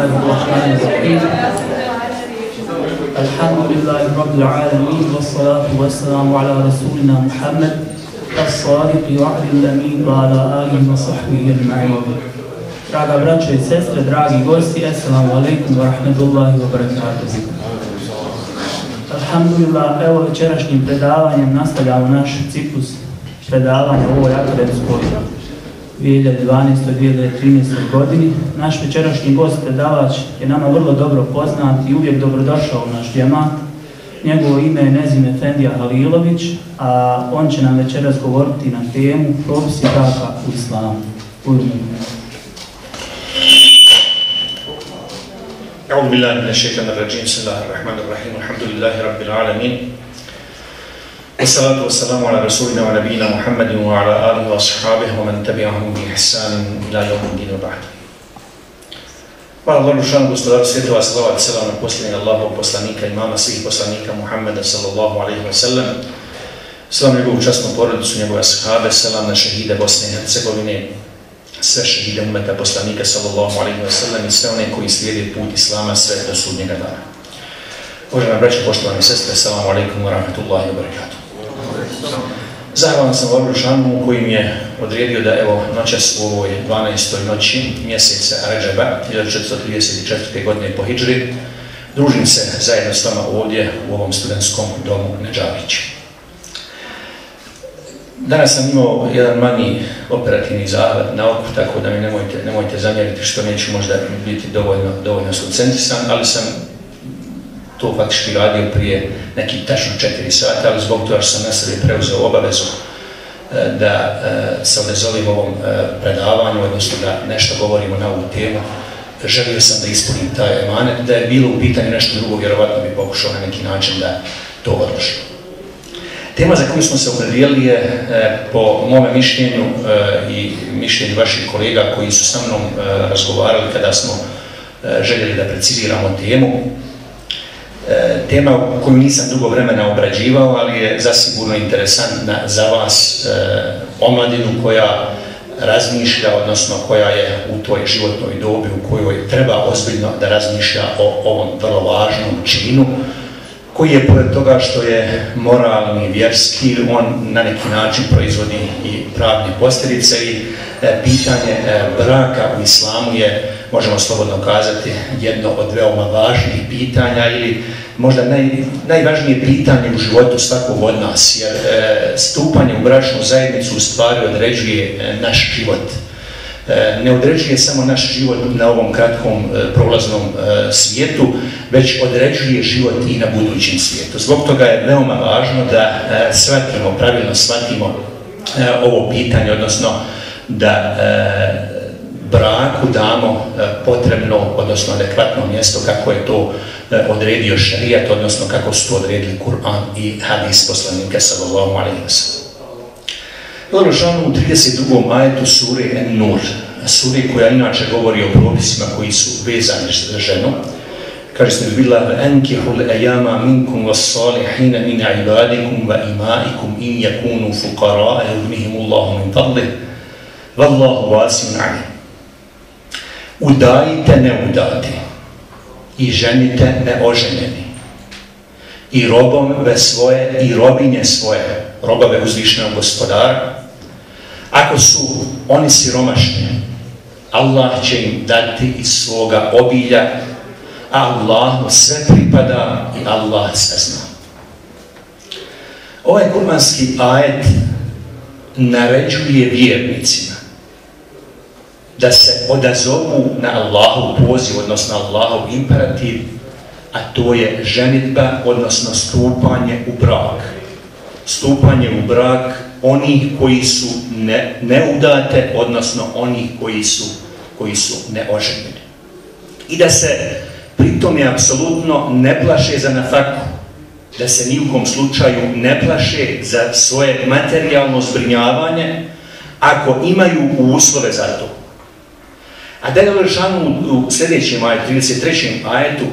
الله الرحمن الرحيم الحمد لله رب العالمين والصلاة والسلام على رسولنا محمد الصادق وعد الأمين وعلى آله وصحبه أجمعين Draga braćo i sestre, dragi gosti, assalamu alaikum wa rahmatullahi wa barakatuh. Alhamdulillah, evo večerašnjim predavanjem nastavljamo naš ciklus predavanja u ovoj akademskoj 2012-2013 godini. Naš večerašnji gost predavač je nama vrlo dobro poznat i uvijek dobrodošao u naš džemat. Njegovo ime je Nezim Efendija Halilović, a on će nam večeras govoriti na temu propisi braka u islamu. Ujdemo. أعوذ بالله من الشيطان الرجيم بسم الله الرحمن الرحيم الحمد لله رب العالمين والصلاة والسلام على رسولنا ونبينا محمد وعلى آله وأصحابه ومن تبعهم بإحسان إلى يوم الدين وبعد Hvala Allahu šanu gospodaru svjetova, salavat i selam na posljednjeg Allahov poslanika, imama svih poslanika Muhammeda sallallahu alaihi wa sallam. Selam njegovu časnu porodicu, njegove sahabe, selam na šehide Bosne i Hercegovine, sve šehide umeta poslanika sallallahu alaihi wa sallam i sve one koji slijede put Islama sve do sudnjega dana. Uvažena braća, poštovani sestre, salamu alaikum wa rahmatullahi wa barakatuh. Zahvalan sam Allahu Šanu kojim je odredio da evo noćas u ovoj 12. noći mjeseca Ređeba 1434. godine po Hidžri družim se zajedno s vama ovdje u ovom studentskom domu Neđavić. Danas sam imao jedan manji operativni zahvat na oku, tako da mi nemojte, nemojte zamjeriti što neću možda biti dovoljno, dovoljno skoncentrisan, ali sam to faktički radio prije nekih tačno četiri sata, ali zbog toga što sam na sebi preuzeo obavezu da se odezovim ovom predavanju, odnosno da nešto govorimo na ovu temu, želio sam da ispunim taj emanet, da je bilo u pitanju nešto drugo, vjerovatno bi pokušao na neki način da to odložim. Tema za koju smo se opredijelili je, po mome mišljenju i mišljenju vaših kolega koji su sa mnom razgovarali kada smo željeli da preciziramo temu, tema koju nisam dugo vremena obrađivao, ali je zasigurno interesantna za vas, omladinu koja razmišlja, odnosno koja je u toj životnoj dobi u kojoj treba ozbiljno da razmišlja o ovom vrlo važnom činu, koji je pored toga što je moralni, vjerski, on na neki način proizvodi i pravne posljedice i pitanje braka u islamu je, možemo slobodno kazati, jedno od veoma važnih pitanja ili možda naj, najvažnije pitanje u životu svakog od nas, jer stupanje u bračnu zajednicu u stvari određuje naš život. Ne određuje samo naš život na ovom kratkom prolaznom svijetu, već određuje život i na budućem svijetu. Zbog toga je veoma važno da shvatimo, pravilno shvatimo ovo pitanje, odnosno da braku damo potrebno, odnosno adekvatno mjesto kako je to odredio šarijat, odnosno kako su to odredili Kur'an i hadis poslanika sallallahu alaihi wa žalno u 32. ajetu sure En-Nur, sure koja inače govori o propisima koji su vezani za ženu, kaže se bila enkihu l'ajama minkum was salihina min ibadikum wa imaikum in yakunu fuqara yughnihimullahu min fadlih. Wallahu wasi'un alim. Udajite neudati i ženite neoženjeni i robove svoje i robinje svoje. Robove uzvišenog gospodara ako su oni siromašni Allah će im dati iz svoga obilja Allahu sve pripada i Allah sve zna. Ovaj kurmanski ajet naređuje vjernicima da se odazovu na Allahu poziv, odnosno Allahov imperativ, a to je ženitba, odnosno stupanje u brak. Stupanje u brak onih koji su ne, neudate, odnosno onih koji su, koji su neoženjeni. I da se pritom je apsolutno ne plaše za nafaku, da se ni slučaju ne plaše za svoje materijalno zbrinjavanje ako imaju uslove za to. A da je u sljedećem ajetu, 33. ajetu,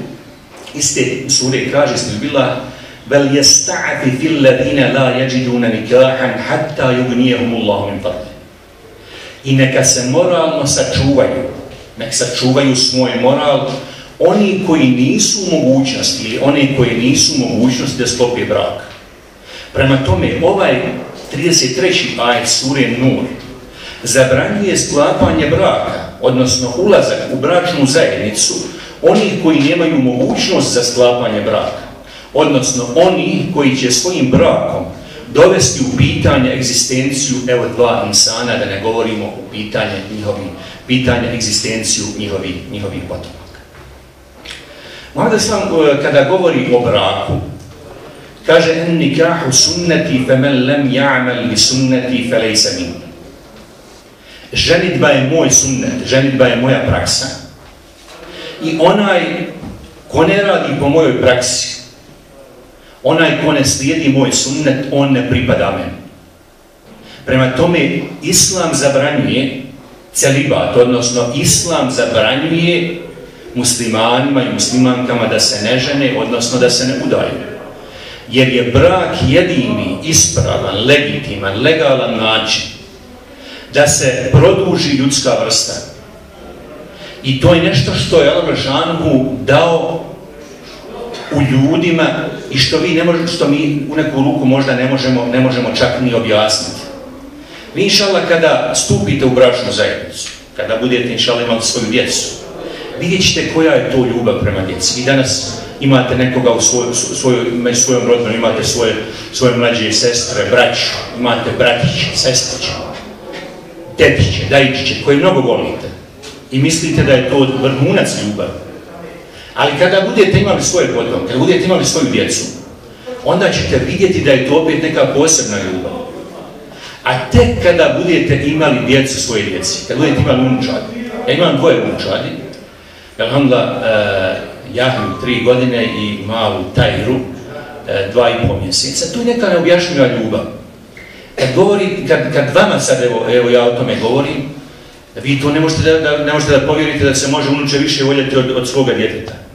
iste sure kaže bila bel jesta'ati fil ladina la yajiduna nikahan hatta yughniyahum Allahu min. I neka se moralno sačuvaju nek sačuvaju svoj moral, oni koji nisu u mogućnosti ili oni koji nisu u mogućnosti da sklopi brak. Prema tome, ovaj 33. ajet sure Nur zabranjuje sklapanje braka, odnosno ulazak u bračnu zajednicu onih koji nemaju mogućnost za sklapanje braka, odnosno oni koji će svojim brakom dovesti u pitanje egzistenciju evo dva insana, da ne govorimo u pitanje njihovi, pitanje egzistenciju njihovih, njihovih potomaka. Mada sam e, kada govori o braku, kaže en nikahu sunneti fe men lem ja'mal li sunneti fe lejse min. Ženitba je moj sunnet, ženitba je moja praksa. I onaj ko ne radi po mojoj praksi, onaj ko ne slijedi moj sunnet, on ne pripada meni. Prema tome, Islam zabranjuje celibat, odnosno Islam zabranjuje muslimanima i muslimankama da se ne žene, odnosno da se ne udaju. Jer je brak jedini, ispravan, legitiman, legalan način da se produži ljudska vrsta. I to je nešto što je Allah dao u ljudima i što vi ne možete, što mi u neku ruku možda ne možemo, ne možemo čak ni objasniti. Vi inšallah kada stupite u bračnu zajednicu, kada budete inšallah imali svoju djecu, vidjet ćete koja je to ljubav prema djeci. Vi danas imate nekoga u svoj, svoj, među svojom rodnom, imate svoje, svoje mlađe sestre, braću, imate bratiće, sestriće, tetiće, dajiće, koje mnogo volite. I mislite da je to vrhunac ljubav. Ali kada budete imali svoje potom, kada budete imali svoju djecu, onda ćete vidjeti da je to opet neka posebna ljubav. A tek kada budete imali djecu svoje djeci, kada budete imali unučadi, ja imam dvoje unučadi, Alhamdulillah, uh, Jahiju tri godine i malu Tajru uh, dva i pol mjeseca. Tu je neka neobjašnjiva ljubav. Kad, govori, kad, kad vama sad, evo, evo ja o tome govorim, vi to ne možete da, da, ne možete da povjerite da se može unuče više voljeti od, od svoga djeteta.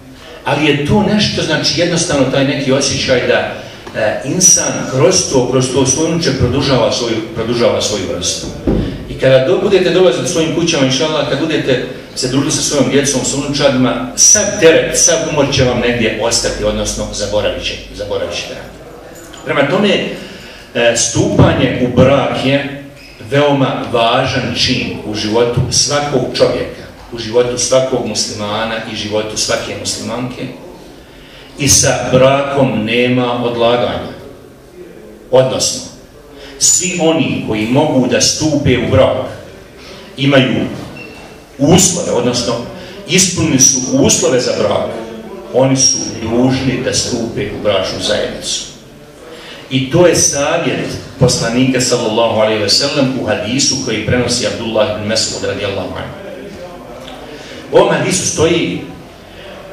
Ali je to nešto, znači jednostavno taj neki osjećaj da uh, insan kroz to, kroz to svoj unuče produžava svoju, vrstu. I kada budete dolaziti svojim kućama, inšallah, kad budete se družili sa svojom djecom, sa unučadima, sav teret, sav umor će vam negdje ostati, odnosno zaboravit će, zaboravit ćete. Prema tome, e, stupanje u brak je veoma važan čin u životu svakog čovjeka, u životu svakog muslimana i životu svake muslimanke i sa brakom nema odlaganja. Odnosno, svi oni koji mogu da stupe u brak imaju uslove, odnosno ispunili su uslove za brak, oni su dužni da stupe u bračnu zajednicu. I to je savjet poslanika sallallahu alaihi ve sellem u hadisu koji prenosi Abdullah ibn Mesud radijallahu anhu. U ovom hadisu stoji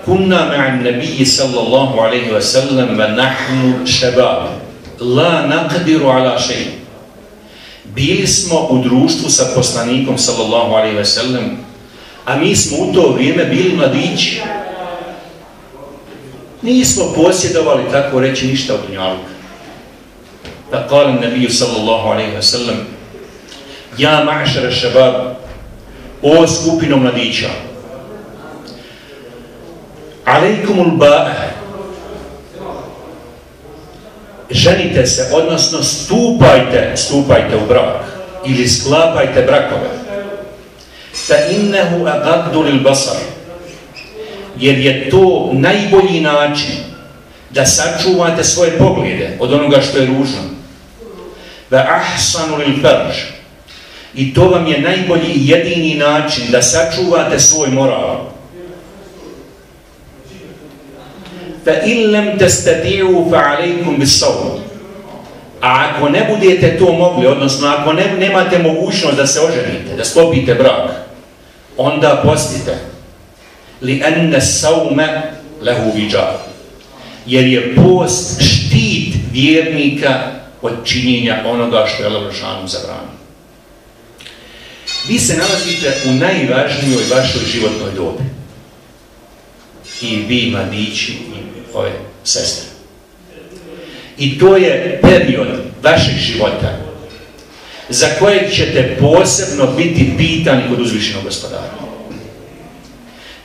Kunna ma'an nabiji sallallahu alaihi ve sellem va nahnu šebab la naqdiru ala šeji. Bili smo u društvu sa poslanikom sallallahu alaihi ve sellem a mi smo u to vrijeme bili mladići. Nismo posjedovali, tako reći, ništa od dunjalka. Pa kale nebiju sallallahu alaihi wa sallam, ja ma'šara šabab, o skupino mladića, Alejkumul ba'a. Ženite se, odnosno stupajte, stupajte u brak ili sklapajte brakove. Ta innehu agaddu lil basar. Jer je to najbolji način da sačuvate svoje poglede od onoga što je ružno. Ve ahsanu lil farž. I to vam je najbolji jedini način da sačuvate svoj moral فَإِنْ لَمْ تَسْتَدِعُوا فَعَلَيْكُمْ بِالصَّوْمِ A ako ne budete to mogli, odnosno ako ne, nemate mogućnost da se oženite, da sklopite brak, onda postite li enne saume lehu viđa jer je post štit vjernika od činjenja onoga što je Levrošanu zabranio. Vi se nalazite u najvažnijoj vašoj životnoj dobi. I vi, mladići, i ove sestre. I to je period vašeg života za kojeg ćete posebno biti pitani kod uzvišenog gospodara.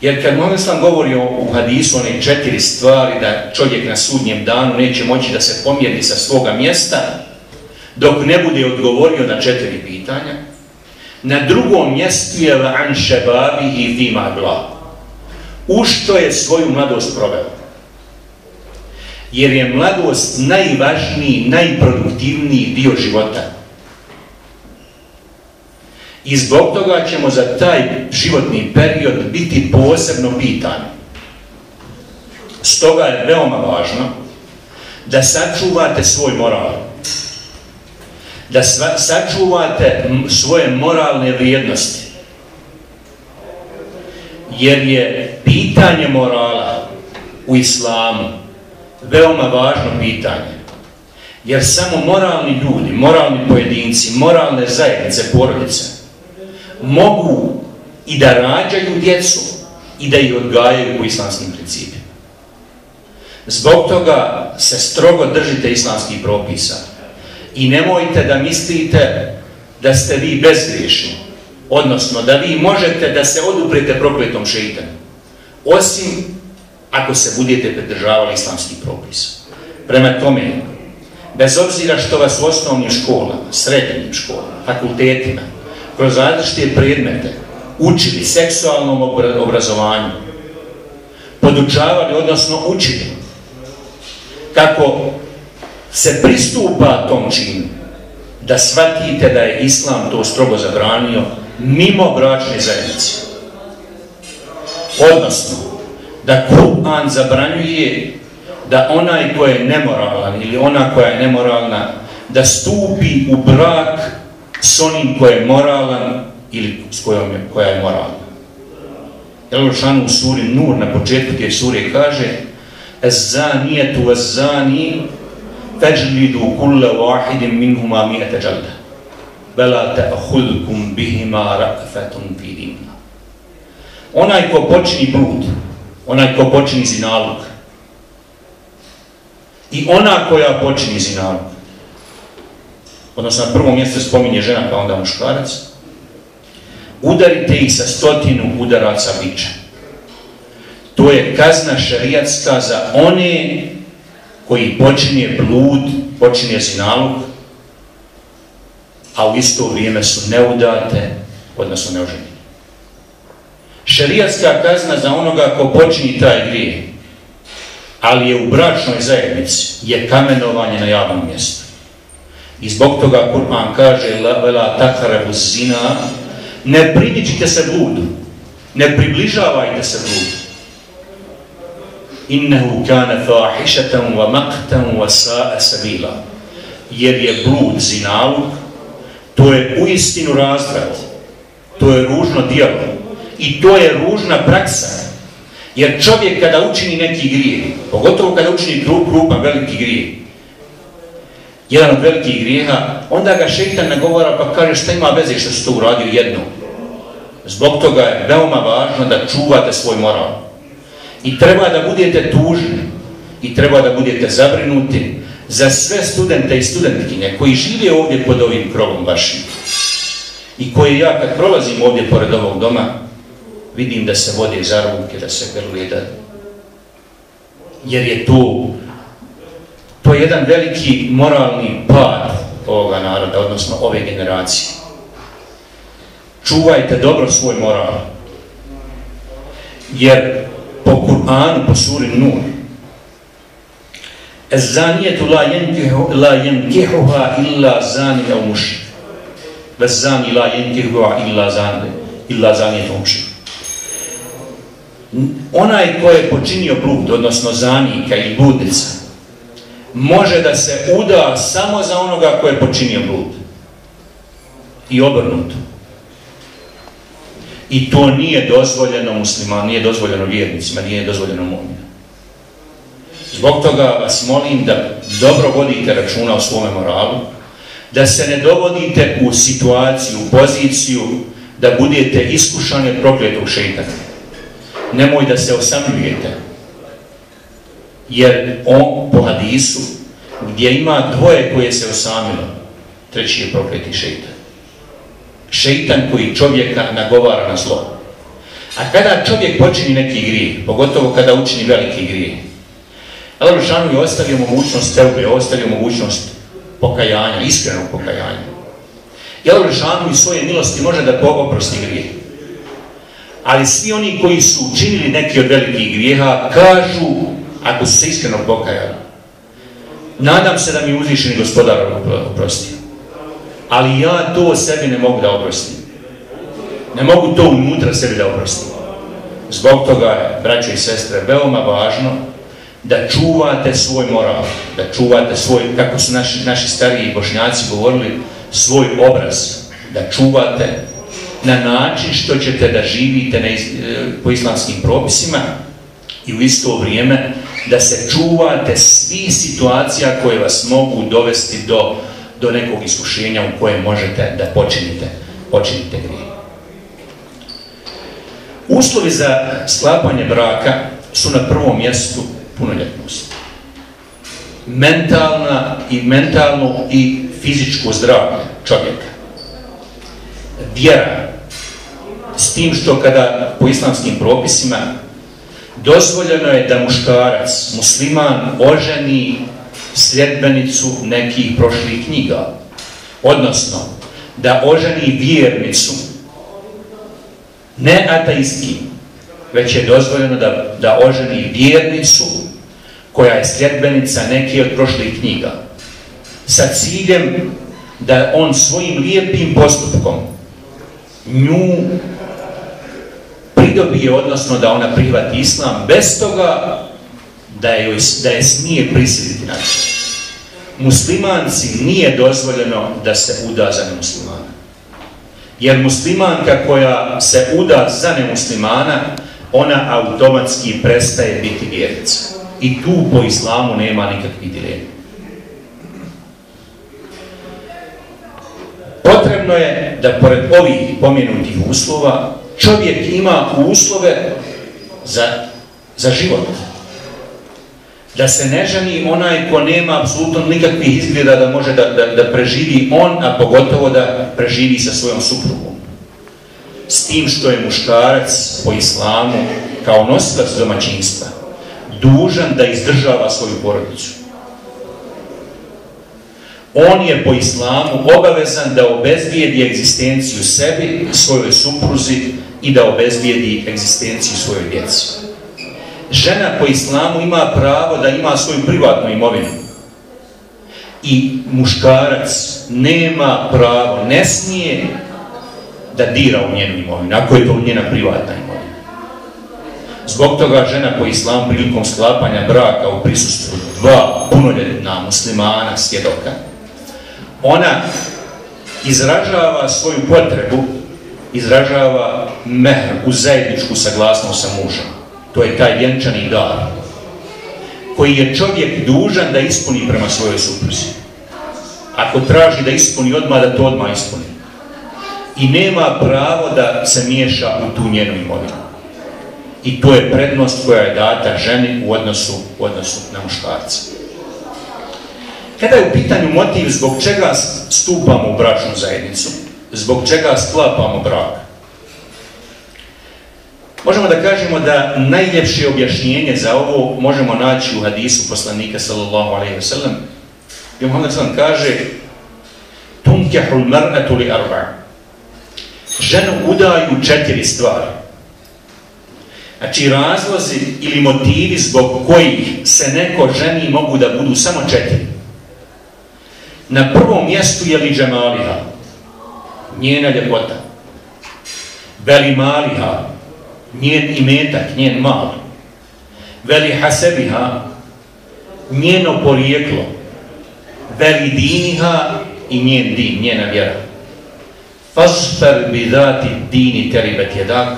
Jer kad Islam govori o, hadisu one četiri stvari da čovjek na sudnjem danu neće moći da se pomjeri sa svoga mjesta dok ne bude odgovorio na četiri pitanja, na drugom mjestu je an šebabihi fima gla. U što je svoju mladost proveo? Jer je mladost najvažniji, najproduktivniji dio života. I zbog toga ćemo za taj životni period biti posebno pitani. Stoga je veoma važno da sačuvate svoj moral. Da sačuvate svoje moralne vrijednosti. Jer je pitanje morala u islamu veoma važno pitanje. Jer samo moralni ljudi, moralni pojedinci, moralne zajednice, porodice, mogu i da rađaju djecu i da ih odgajaju u islamskim principima. Zbog toga se strogo držite islamskih propisa i nemojte da mislite da ste vi bezgriješni, odnosno da vi možete da se oduprete prokletom šeitanu, osim ako se budete pridržavali islamskih propisa. Prema tome, bez obzira što vas u osnovnim školama, srednjim školama, fakultetima, kroz različite predmete učili seksualnom obrazovanju, podučavali, odnosno učili kako se pristupa tom činu, da shvatite da je Islam to strogo zabranio mimo bračne zajednice. Odnosno, da Kur'an zabranjuje da onaj ko je nemoralan ili ona koja je nemoralna, da stupi u brak s onim ko je moralan ili s kojom je, koja je moralna. Elošanu u suri Nur na početku te sure kaže Ez-zanijetu ez-zani feđlidu kulle vahidim minhuma mijete džalda. Bela ta'hudkum bihima rakfetun fidimna. Onaj ko počini blud, onaj ko počini zinalog i ona koja počini zinalog, odnosno na prvom mjestu spominje žena pa onda muškarac, udarite ih sa stotinu udaraca bića. To je kazna šarijatska za one koji počinje blud, počinje zinalog, a u isto vrijeme su neudate, odnosno neoženi. Šarijatska kazna za onoga ko počini taj grije, ali je u bračnoj zajednici, je kamenovanje na javnom mjestu. I zbog toga Kur'an kaže ne primičite se bludu, ne približavajte se bludu. Innehu kane fahišatan wa maktan wa sa'a sabila. Jer je blud zinaluk, to je u istinu razvrat, to je ružno dijelo i to je ružna praksa. Jer čovjek kada učini neki grije, pogotovo kada učini krupan veliki grije, jedan od velikih grijeha, onda ga šeitan nagovara pa kaže šta ima veze što si to uradio jedno. Zbog toga je veoma važno da čuvate svoj moral. I treba da budete tužni i treba da budete zabrinuti za sve studente i studentkinje koji žive ovdje pod ovim krovom vašim. I koji ja kad prolazim ovdje pored ovog doma, vidim da se vode za ruke, da se grluje, da... jer je to to je jedan veliki moralni pad ovoga naroda, odnosno ove generacije. Čuvajte dobro svoj moral. Jer po Kur'anu, po suri Nur, zanijetu la jenkihuha illa zani mušik. Ves zani la jenkihuha illa zani, illa zanijetu mušik. Onaj ko je počinio blud, odnosno zanika ili bludnica, može da se uda samo za onoga ko je počinio blud. I obrnuto. I to nije dozvoljeno muslima, nije dozvoljeno vjernicima, nije dozvoljeno momina. Zbog toga vas molim da dobro vodite računa o svome moralu, da se ne dovodite u situaciju, u poziciju, da budete iskušani prokletog šeitana. Nemoj da se osamljujete, jer on po hadisu gdje ima dvoje koje se osamilo treći je prokleti šeitan šeitan koji čovjeka nagovara na zlo A kada čovjek počini neki grije, pogotovo kada učini veliki grije, Allah je ostavio mogućnost tebe, ostavio mogućnost pokajanja, iskrenog pokajanja. I Allah iz svoje milosti može da oprosti grije. Ali svi oni koji su učinili neki od velikih grijeha kažu, ako su se iskreno pokajali, nadam se da mi uzvišeni gospodar oprosti. Ali ja to sebi ne mogu da oprostim. Ne mogu to unutra sebi da oprostim. Zbog toga je, braćo i sestre, veoma važno da čuvate svoj moral, da čuvate svoj, kako su naši stariji bošnjaci govorili, svoj obraz, da čuvate na način što ćete da živite na, po islamskim propisima i u isto vrijeme da se čuvate svi situacija koje vas mogu dovesti do, do nekog iskušenja u kojem možete da počinite, počinite grije. Uslovi za sklapanje braka su na prvom mjestu punoljetnost. Mentalna i mentalno i fizičko zdravlje čovjeka. Vjera. S tim što kada po islamskim propisima dozvoljeno je da muškarac, musliman, oženi sljedbenicu nekih prošlih knjiga. Odnosno, da oženi vjernicu, ne ateistki, već je dozvoljeno da, da oženi vjernicu koja je sljedbenica neke od prošlih knjiga. Sa ciljem da on svojim lijepim postupkom nju pridobije, odnosno da ona prihvati islam, bez toga da je, da je smije prisiliti na Muslimanci nije dozvoljeno da se uda za nemuslimana. Jer muslimanka koja se uda za nemuslimana, ona automatski prestaje biti vjernica. I tu po islamu nema nikakvih dilema. Potrebno je da pored ovih pomenutih uslova čovjek ima uslove za, za život. Da se ne ženi onaj ko nema apsolutno nikakvih izgleda da može da, da, da preživi on, a pogotovo da preživi sa svojom suprugom. S tim što je muškarac po islamu kao nosilac domaćinstva dužan da izdržava svoju porodicu. On je po islamu obavezan da obezbijedi egzistenciju sebi, svojoj supruzi i da obezbijedi egzistenciju svojoj djeci. Žena po islamu ima pravo da ima svoju privatnu imovinu. I muškarac nema pravo, ne smije da dira u njenu imovinu, ako je to njena privatna imovina. Zbog toga žena po islamu prilikom sklapanja braka u prisustvu dva punoljetna muslimana svjedoka, ona izražava svoju potrebu, izražava mehr u zajedničku saglasnost sa mužem. To je taj vjenčani dar koji je čovjek dužan da ispuni prema svojoj supruzi. Ako traži da ispuni odmah, da to odmah ispuni. I nema pravo da se miješa u tu njenu imovinu. I to je prednost koja je data ženi u odnosu, u odnosu na muškarca. Kada je u pitanju motiv zbog čega stupamo u bračnu zajednicu, zbog čega sklapamo brak, možemo da kažemo da najljepše objašnjenje za ovo možemo naći u hadisu poslanika sallallahu alaihi wa sallam, gdje Muhammed sallam kaže Tunkehul mar'atu li arba. Ženu udaju četiri stvari. Znači razlozi ili motivi zbog kojih se neko ženi mogu da budu samo četiri. Na prvom mjestu je li džemaliha, njena ljepota. Veli maliha, njen imetak, njen mal. Veli hasebiha, njeno porijeklo. Veli diniha i njen din, njena vjera. Fasfer bi dati dini teribet jedak.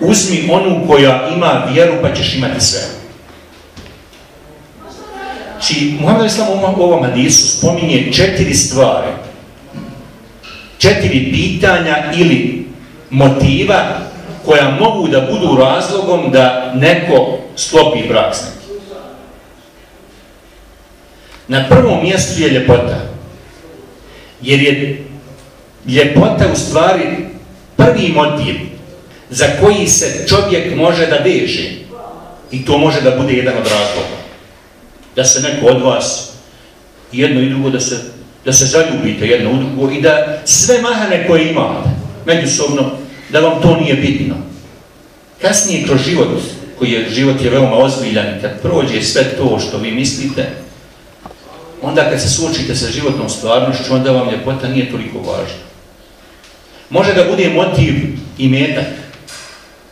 Uzmi onu koja ima vjeru pa ćeš imati sve. Znači, Muhammed Islam u ovom hadisu spominje četiri stvari, četiri pitanja ili motiva koja mogu da budu razlogom da neko sklopi brak s nekim. Na prvom mjestu je ljepota. Jer je ljepota u stvari prvi motiv za koji se čovjek može da veže. I to može da bude jedan od razloga. Da se neko od vas, jedno i drugo, da se, da se zaljubite jedno u drugo i da sve mahane koje imate, međusobno, da vam to nije bitno. Kasnije kroz život, koji je, život je veoma ozbiljan, kad prođe sve to što vi mislite, onda kad se suočite sa životnom stvarnošću, onda vam ljepota nije toliko važna. Može da bude motiv i metak.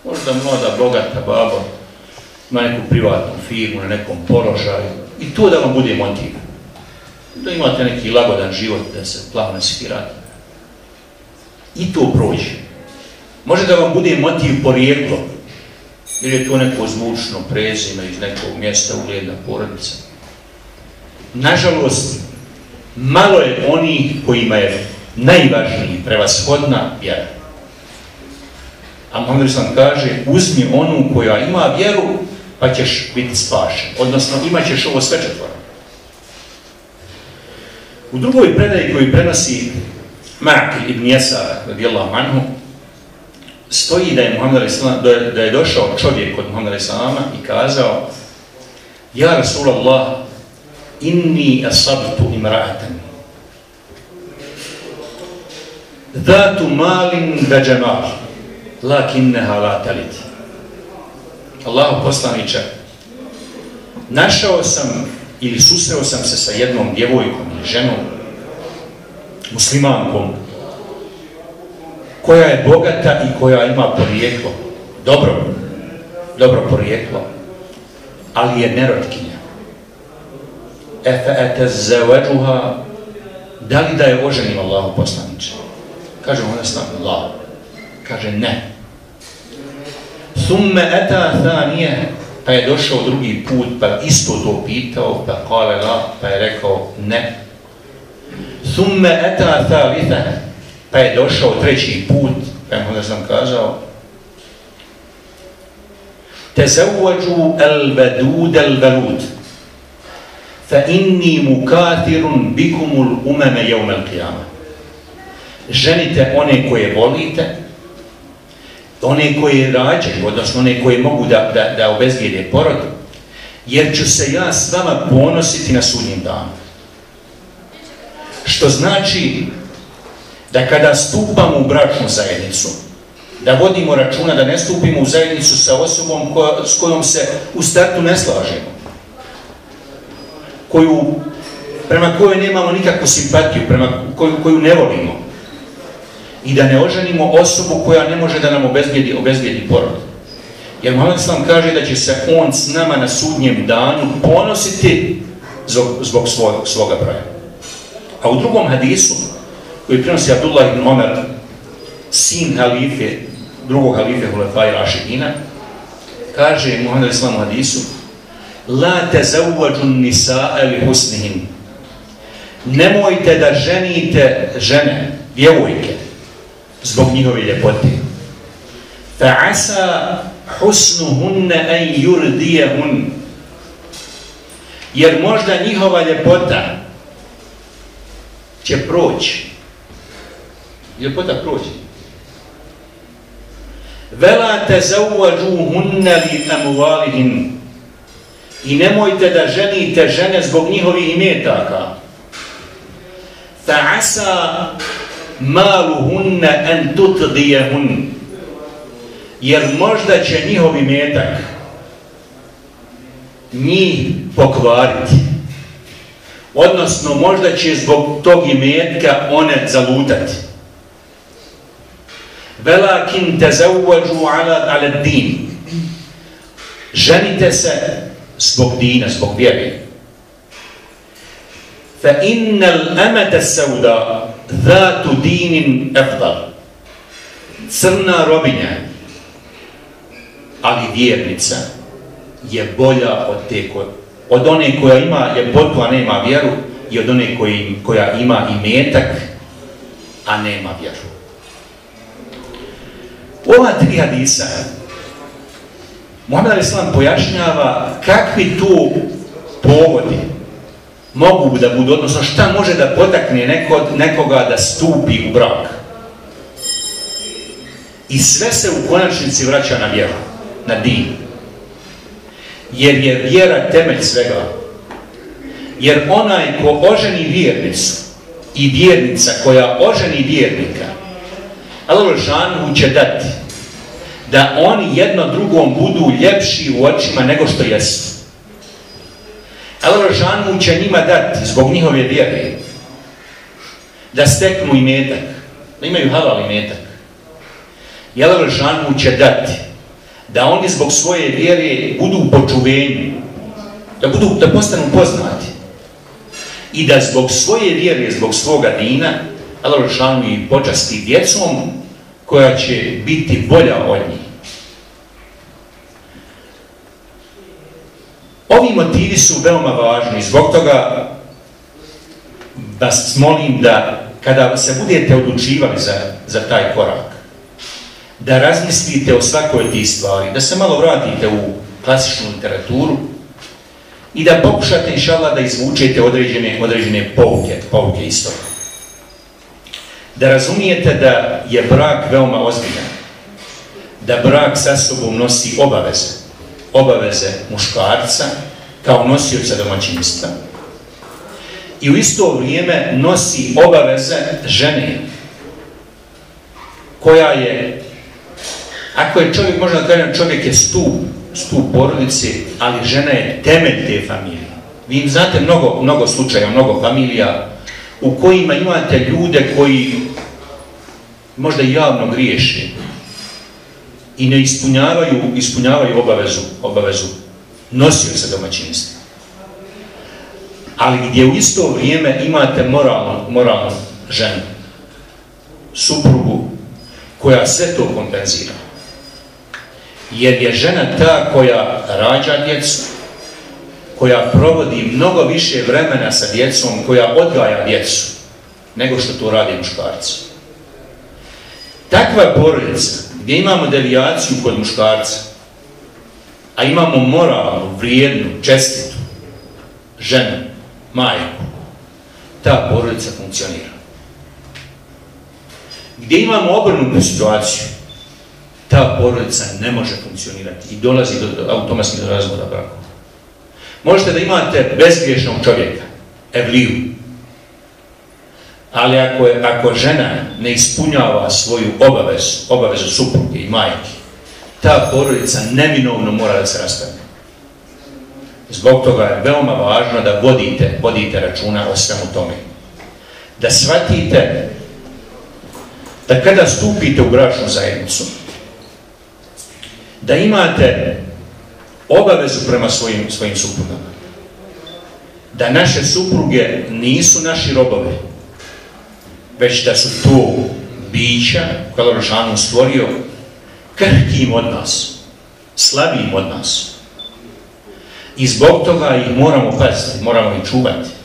Možda mlada, bogata baba na neku privatnu firmu, na nekom položaju. I to da vam bude motiv. Da imate neki lagodan život, da se plavno skirate. I to prođe. Može da vam bude motiv porijeklo. Ili je to neko zvučno prezime iz nekog mjesta ugledna porodica. Nažalost, malo je oni kojima je najvažniji, prevashodna vjera. A Muhammed sam kaže, uzmi onu koja ima vjeru, pa ćeš biti spašen. Odnosno, imat ćeš ovo sve četvoro. U drugoj predaji koju prenosi Ma'ki ibn Jesar, radijallahu anhu, stoji da je, Muhammed da je došao čovjek od Muhammeda Islama i kazao Ja Rasulallah, inni asabtu imra'atan Datu malin ve džemal, lakinneha la talit. Allahu poslaniče, našao sam ili susreo sam se sa jednom djevojkom ili ženom, muslimankom, koja je bogata i koja ima porijeklo, dobro, dobro porijeklo, ali je nerotkinja. Efe da li da je oženim Allahu poslaniče? Kaže ona sam, la. Kaže ne. Thumme eta thanije, pa je došao drugi put, pa isto to pitao, pa kale la, pa je rekao ne. Thumme eta thalitha, pa je došao treći put, pa onda sam kazao, al-badud al-balud fa inni mukathirun bikumul umama yawm al-qiyamah ženite one koje volite, one koje rađaju, odnosno one koje mogu da, da, da obezbijede porod, jer ću se ja s vama ponositi na sudnjem danu. Što znači da kada stupamo u bračnu zajednicu, da vodimo računa da ne stupimo u zajednicu sa osobom koja, s kojom se u startu ne slažemo, koju, prema kojoj nemamo nikakvu simpatiju, prema koju, koju ne volimo, i da ne oženimo osobu koja ne može da nam obezbijedi, obezbijedi porod. Jer Muhammed Islam kaže da će se on s nama na sudnjem danu ponositi zbog, zbog svog, svoga broja. A u drugom hadisu, koji prinosi Abdullah ibn Omer, sin halife, drugog halife Hulefaj Rašidina, kaže Muhammed Islam u hadisu, La te zauvađun nisa ili husnihim. Nemojte da ženite žene, djevojke, zbog njihove ljepote. Fa'asa husnuhunne an yurdiyahun. Jer možda njihova ljepota će proći. Ljepota proći. Vela te zauvađuhunne li amuvalihim. I nemojte da ženite žene zbog njihovih imetaka. Fa'asa maluhunna en tutdijehun jer možda će njihovi metak njih pokvariti odnosno možda će zbog tog imetka one zalutati velakin te zauvađu ala, din. Ženite se zbog dina, zbog vjeri fa innal amata sauda Zatu dinin efdal. Crna robinja, ali vjernica, je bolja od te koje, od one koja ima ljepotu, a nema vjeru, i od one koja ima i metak, a nema vjeru. Ova tri hadisa, Muhammed Islam pojašnjava kakvi tu mogu da budu, odnosno šta može da potakne neko, nekoga da stupi u brak. I sve se u konačnici vraća na vjeru, na din. Jer je vjera temelj svega. Jer onaj ko oženi vjernicu i vjernica koja oženi vjernika, Allah Žanu će dati da oni jedno drugom budu ljepši u očima nego što jesu. Žanu će njima dati zbog njihove vjere da steknu imetak, da imaju halal. I Allah Žanu će dati da oni zbog svoje vjere budu u počuvenju, da, budu, da postanu poznati i da zbog svoje vjere, zbog svoga dina, Allah Žanu i počasti djecom koja će biti bolja od njih. Ovi motivi su veoma važni, zbog toga vas molim da kada se budete odlučivali za, za taj korak, da razmislite o svakoj tih stvari, da se malo vratite u klasičnu literaturu i da pokušate, inšala, da izvučete određene, određene pouke, pouke istoga. Da razumijete da je brak veoma ozbiljan, da brak sa sobom nosi obaveze, obaveze muškarca kao nosioca domaćinstva i u isto vrijeme nosi obaveze žene koja je ako je čovjek, možda da kažem, čovjek je stup, stup porodice, ali žena je temelj te familije. Vi znate mnogo, mnogo slučaja, mnogo familija u kojima imate ljude koji možda javno griješe i ne ispunjavaju, ispunjavaju obavezu, obavezu se domaćinstva. Ali gdje u isto vrijeme imate moralnu, moralnu ženu, suprugu, koja sve to kompenzira jer je žena ta koja rađa djecu, koja provodi mnogo više vremena sa djecom, koja odgaja djecu, nego što to radi muškarci. Takva porodica, gdje imamo devijaciju kod muškarca, a imamo moralnu, vrijednu, čestitu. Ženu, majku, ta porodica funkcionira. Gdje imamo obrnutu situaciju, ta porodica ne može funkcionirati i dolazi do, automatski do razvoda brakova. Možete da imate bezgriješnog čovjeka, evliju, ali ako, je, ako žena ne ispunjava svoju obavezu, obavezu supruge i majke, ta porodica neminovno mora da se rastavne. Zbog toga je veoma važno da vodite, vodite računa o svemu tome. Da shvatite da kada stupite u bračnu zajednicu, da imate obavezu prema svojim, svojim suprugama. Da naše supruge nisu naši robovi, već da su to bića koja je stvorio krhkim od nas, slabijim od nas. I zbog toga ih moramo paziti, moramo ih čuvati.